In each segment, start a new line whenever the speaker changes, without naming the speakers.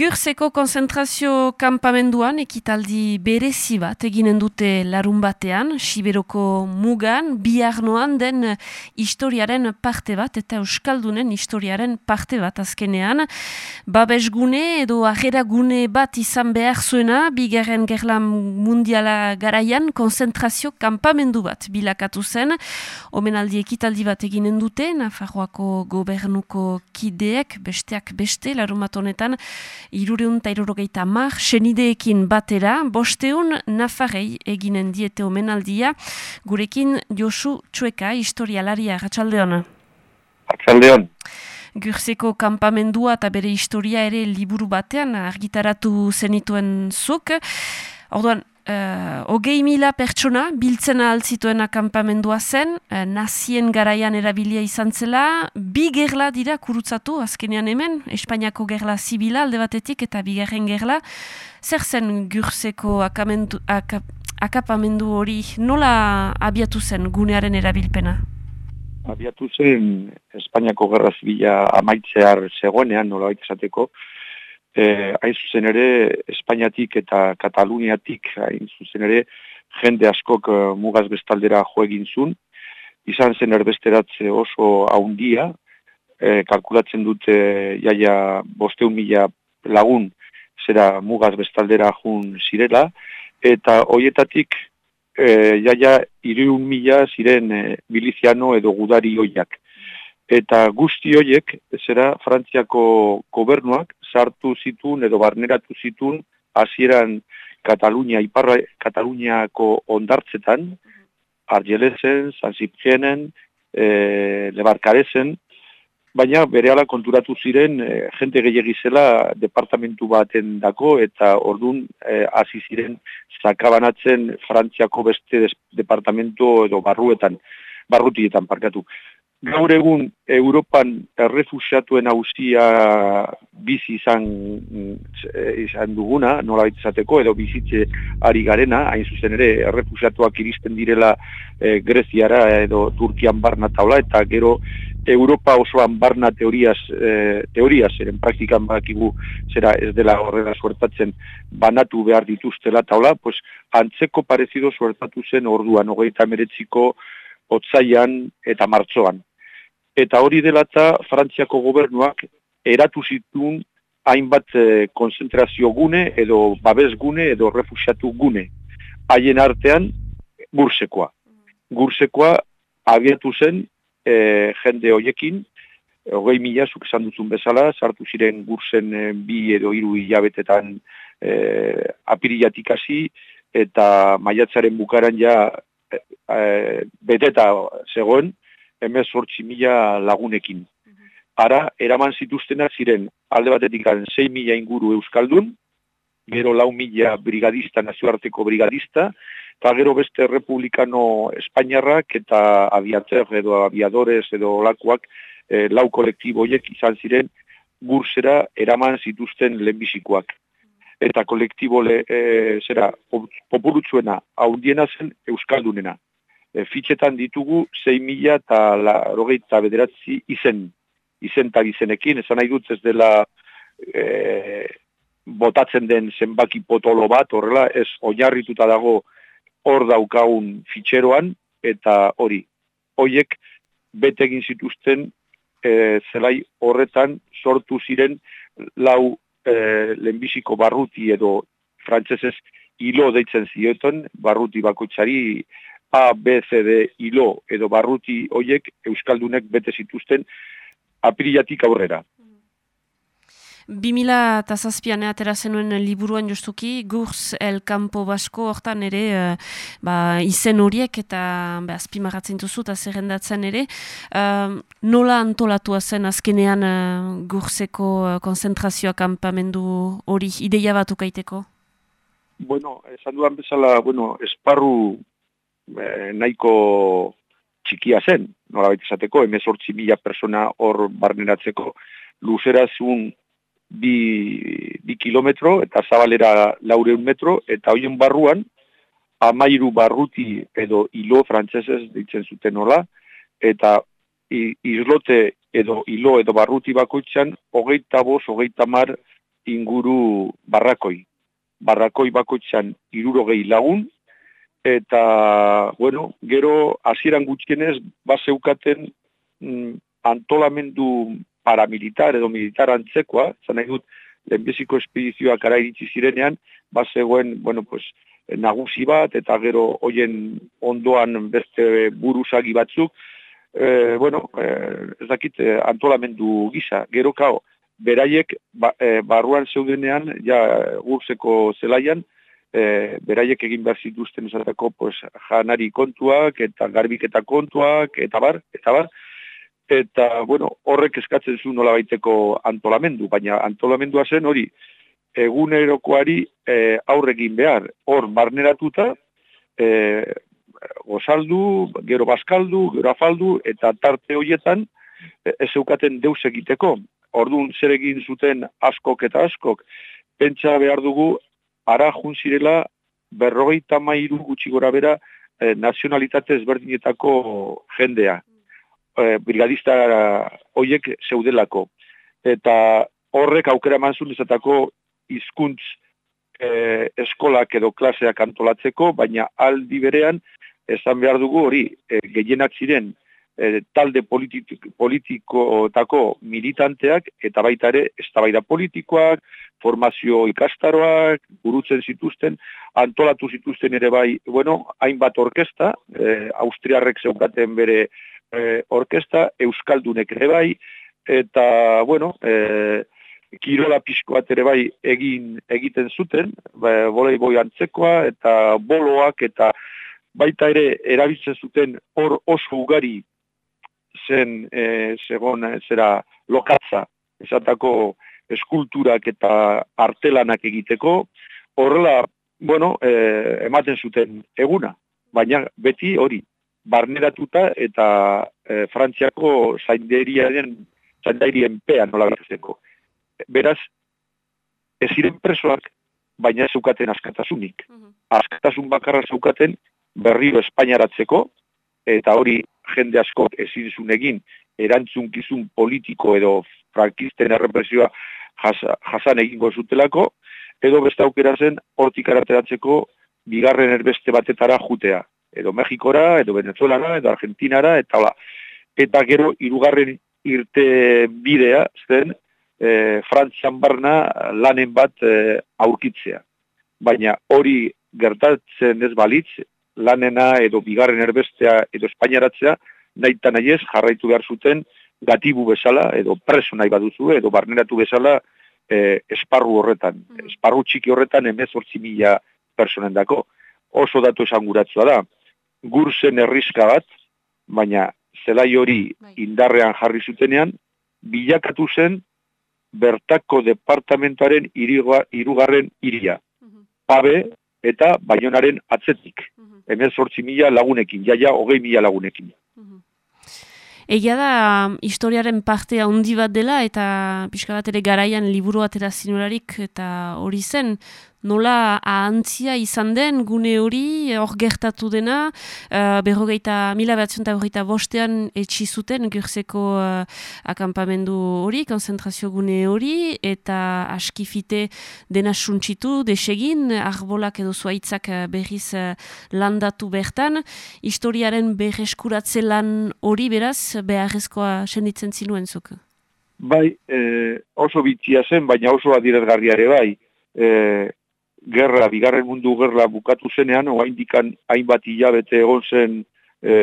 Gurseko konzentrazio kampamenduan ekitaldi berezi bat eginen dute larun batean, Siberoko mugan, biarnoan den historiaren parte bat eta Euskaldunen historiaren parte bat azkenean. Babesgune edo ageragune bat izan behar zuena, bigarren gerla mundiala garaian konzentrazio kampamendu bat bilakatu zen. Omenaldi ekitaldi bat eginen dute, Nafarroako gobernuko kideek, besteak beste, larun bat honetan, irureun eta irurogeita mar, senideekin batera, bosteun nafarei eginen diete omenaldia, gurekin Josu Txueka, historialaria, ratxaldeon.
Ratxaldeon.
Gurzeko kampamendua eta bere historia ere liburu batean argitaratu zenituen zuk. Orduan, Uh, ogei mila pertsona biltzena altzituen akampamendua zen, uh, nazien garaian erabilia izan zela, bi gerla dira kurutzatu azkenean hemen, Espainiako gerla zibila alde batetik eta bigarren gerla. Zer zen gurzeko akapamendu hori? Nola abiatu zen gunearen erabilpena?
Abiatu zen Espainiako gerra zibila amaitzear zegoenean nola esateko, e, hain zuzen ere Espainiatik eta Kataluniatik hain zuzen ere jende askok e, mugaz bestaldera jo egin zun, izan zen erbesteratze oso haundia, e, kalkulatzen dute jaia bosteun mila lagun zera mugaz bestaldera jun zirela, eta hoietatik e, jaia iriun mila ziren e, miliziano edo gudari hoiak. Eta guzti hoiek, zera Frantziako gobernuak, sartu zitun edo barneratu zitun hasieran Katalunia iparra Kataluniako ondartzetan Argelesen, San Ziprienen, e, Lebarkarezen, baina berehala konturatu ziren e, jente gehiagizela departamentu baten dako eta ordun e, hasi ziren zakabanatzen Frantziako beste departamentu edo barruetan, barrutietan parkatu gaur egun Europan errefusiatuen hausia bizi izan, eh, izan duguna, nola izateko, edo bizitze ari garena, hain zuzen ere, errefusiatuak iristen direla e, Greziara edo Turkian barna taula, eta gero Europa osoan barna teoriaz, e, teoriaz, eren praktikan bakigu zera ez dela horrela suertatzen banatu behar dituztela taula, pues, antzeko parezido suertatu zen orduan, hogeita meretziko otzaian eta martzoan eta hori delatza Frantziako gobernuak eratu zituen hainbat e, konzentrazio gune edo babes gune edo refusiatu gune. Haien artean gursekoa. Gursekoa abiatu zen e, jende hoiekin, hogei mila zuk esan duzun bezala, sartu ziren gursen e, bi edo hiru hilabetetan e, apiriatik hasi eta maiatzaren bukaran ja e, beteta zegoen, emez sortzi mila lagunekin. Ara, eraman zituztenak ziren alde batetik garen 6 mila inguru euskaldun, gero lau mila brigadista, nazioarteko brigadista, eta gero beste republikano espainiarrak eta aviatzer edo aviadores edo lakuak e, lau kolektiboiek izan ziren gursera eraman zituzten lehenbizikoak. Eta kolektibo le, e, zera, populutzuena haundiena zen euskaldunena e, fitxetan ditugu 6.000 eta rogeita bederatzi izen, izen eta izenekin, esan nahi dut ez dela e, botatzen den zenbaki potolo bat, horrela ez oinarrituta dago hor daukagun fitxeroan, eta hori, hoiek bete egin zituzten e, zelai horretan sortu ziren lau e, lehenbiziko barruti edo frantsesez hilo deitzen zioten, barruti bakoitzari A, B, C, D, ilo edo barruti hoiek Euskaldunek bete zituzten apiriatik aurrera.
2000 eta zazpian atera zenuen liburuan justuki, Gurs el Campo Basko hortan ere uh, ba, izen horiek eta ba, azpimarratzen duzu eta zerrendatzen ere. Uh, nola antolatua zen azkenean uh, Gurseko uh, konzentrazioa kampamendu hori ideia bat ukaiteko?
Bueno, esan duan bezala, bueno, esparru e, nahiko txikia zen, nola baita izateko, emezortzi mila persona hor barneratzeko luzera zun bi, bi kilometro eta zabalera laureun metro, eta hoien barruan, amairu barruti edo hilo frantsesez ditzen zuten nola, eta izlote edo hilo edo barruti bakoitzan, hogeita boz, hogeita mar inguru barrakoi. Barrakoi bakoitzan irurogei lagun, eta, bueno, gero, hasieran gutxienez, baseukaten mm, antolamendu paramilitar edo militar antzekoa, zan nahi dut, lehenbiziko espedizioak ara iritsi zirenean, bazegoen, bueno, pues, nagusi bat, eta gero hoien ondoan beste buruzagi batzuk, e, bueno, e, ez dakit, e, antolamendu gisa, gero kao, beraiek ba, e, barruan zeudenean, ja gurzeko zelaian, e, beraiek egin behar zituzten esateko pues, janari kontuak eta garbiketa kontuak eta bar, eta bar, eta bueno, horrek eskatzen zu nola baiteko antolamendu, baina antolamendua zen hori egunerokoari e, aurregin behar, hor barneratuta, e, gozaldu, gero baskaldu, gero afaldu, eta tarte horietan e, ez eukaten deus egiteko. Orduan zer egin zuten askok eta askok, pentsa behar dugu ara zirela berrogeita mairu gutxi gora bera eh, nazionalitate ezberdinetako jendea. Eh, brigadista hoiek zeudelako. Eta horrek aukera manzun izatako izkuntz eh, eskolak edo klaseak antolatzeko, baina aldi berean esan behar dugu hori eh, gehienak ziren e, talde politikoetako militanteak eta baita ere eztabaida politikoak, formazio ikastaroak, burutzen zituzten, antolatu zituzten ere bai, bueno, hainbat orkesta, e, Austriarrek zeukaten bere e, orkesta, Euskaldunek ere bai, eta, bueno, e, kirola pixkoat ere bai egin egiten zuten, ba, voleiboi antzekoa, eta boloak, eta baita ere erabiltzen zuten hor oso ugari zen e, segon e, zera lokatza esatako eskulturak eta artelanak egiteko horrela bueno e, ematen zuten eguna. Baina beti hori barneratuta eta e, Frantziako zainderiaren zaindairien pea nola bertzeko beraz ez ziren presoak baina zeukaten askatasunik. Askatasun bakarra zeukaten berriro Espainiaratzeko eta hori jende askok ezin zuen egin erantzunkizun politiko edo frankisten errepresioa jasan egingo zutelako, edo beste aukera zen hortik arateratzeko bigarren erbeste batetara jutea. Edo Mexikora, edo Venezuelara, edo Argentinara, eta hola. Eta gero irugarren irte bidea zen e, Frantzian barna lanen bat e, aurkitzea. Baina hori gertatzen ez balitz, lanena edo bigarren erbestea edo espainaratzea, nahi eta nahi ez jarraitu behar zuten gatibu bezala edo preso nahi baduzu edo barneratu bezala e, esparru horretan. Mm. Esparru txiki horretan emez hortzi mila personen dako. Oso datu esanguratzua da. Gurzen erriska bat, baina zelai hori bai. indarrean jarri zutenean, bilakatu zen bertako departamentoaren irugarren iria. Mm Pabe eta baionaren atzetik. Mm hemen sortzi mila lagunekin, jaia hogei mila lagunekin.
Egia da, historiaren partea handi bat dela, eta pixka bat ere garaian liburu atera zinurarik, eta hori zen, nola ahantzia izan den gune hori, hor gertatu dena, uh, berrogeita, mila batzion eta bostean etxi zuten gyrzeko uh, akampamendu hori, konzentrazio gune hori, eta askifite dena suntsitu, desegin, arbolak edo zuaitzak uh, berriz uh, landatu bertan, historiaren berreskuratze lan hori beraz, beharrezkoa senditzen zinuen zuk?
Bai, eh, oso bitzia zen, baina oso adirazgarriare bai. Eh, gerra, bigarren mundu gerra bukatu zenean, oa indikan hainbat hilabete egon zen e,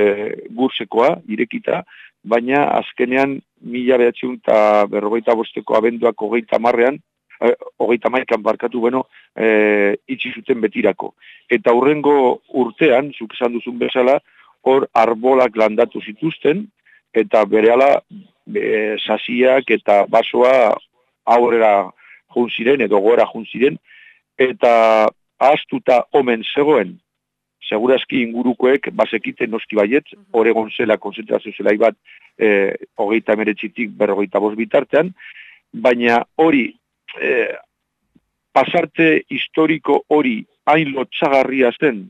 gursekoa, irekita, baina azkenean mila behatziun eta berrogeita bosteko abenduak hogeita marrean, e, hogeita maikan barkatu beno, e, itxi zuten betirako. Eta hurrengo urtean, zuk esan duzun bezala, hor arbolak landatu zituzten, eta berehala e, sasiak eta basoa aurrera junziren, edo gora junziren, eta ahaztuta omen zegoen, segurazki ingurukoek bazekiten noski baiet, mhm. oregon zela konzentrazio zela bat e, hogeita emeretzitik berrogeita bost bitartean, baina hori e, pasarte historiko hori hain lotxagarria zen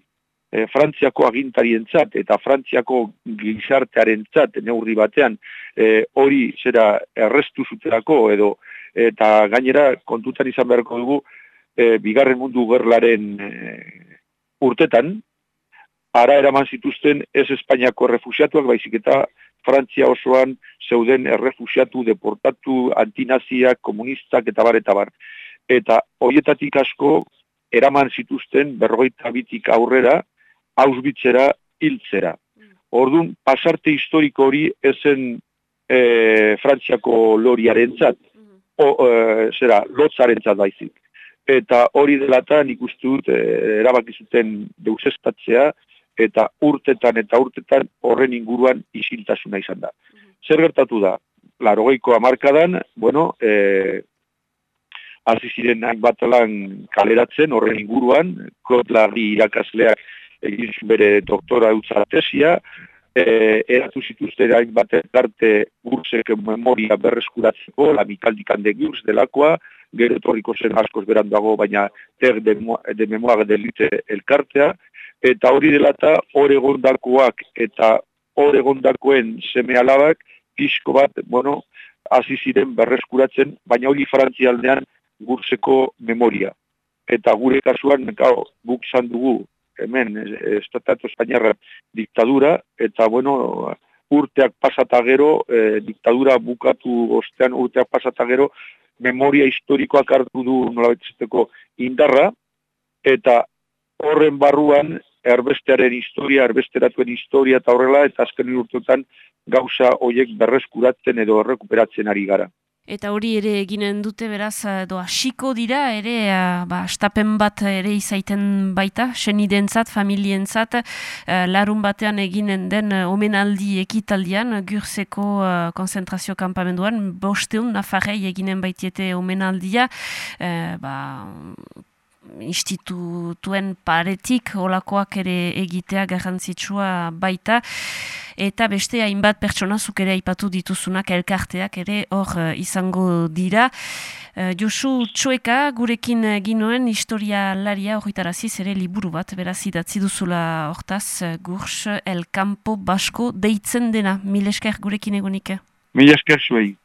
e, Frantziako agintarientzat eta Frantziako gizartearen neurri batean e, hori zera errestu zuterako edo eta gainera kontutan izan beharko dugu e, bigarren mundu gerlaren e, urtetan, ara eraman zituzten ez Espainiako refusiatuak, baizik eta Frantzia osoan zeuden errefusiatu, deportatu, antinaziak, komunistak eta bar, eta bar. Eta horietatik asko eraman zituzten berrogeita bitik aurrera, hausbitzera, hiltzera. Orduan, pasarte historiko hori ezen e, Frantziako loriaren zat, o, e, zera, lotzaren zat baizik. Eta hori delata nik uste dut e, erabakizuten deusestatzea, eta urtetan eta urtetan horren inguruan isiltasuna izan da. Zer gertatu da? Larogeiko amarkadan, bueno, e, hasi ziren bat lan kaleratzen horren inguruan, Larry irakasleak egin bere doktora eutza tesia, e, eratu zituzte hain bat arte gursek memoria berreskuratzeko, la mikaldikan de gurs delakoa, gero etorriko zen askoz berandago, baina ter de, de memoire delite elkartea, eta hori dela eta oregondakoak eta oregondakoen seme alabak pixko bat, bueno, hasi ziren berreskuratzen, baina hori frantzialdean gurseko memoria. Eta gure kasuan, gau, guk zan dugu, hemen, estatatu espainiarra diktadura, eta bueno, urteak pasata gero, e, diktadura bukatu ostean urteak pasata gero, memoria historikoak hartu du nola indarra, eta horren barruan erbestearen historia, erbesteratuen historia eta horrela, eta azken urtetan gauza hoiek berreskuratzen edo errekuperatzen ari gara.
Eta hori ere eginen dute beraz, edo hasiko dira, ere, eh, ba, stapen bat ere izaiten baita, senidentzat, familientzat, uh, larun batean eginen den omenaldi ekitaldian, gurzeko uh, konzentrazio kampamenduan, bosteun, nafarrei eginen baitiete omenaldia, uh, ba, institutuen paretik olakoak ere egitea garrantzitsua baita eta beste hainbat pertsona zuk ere aipatu dituzunak elkarteak ere hor uh, izango dira. Uh, Josu Txueka gurekin ginoen historia laria horretaraziz ere liburu bat, beraz idatzi duzula hortaz gurs El Campo Basko deitzen dena. Mil esker gurekin egonik?
Mil esker zuei.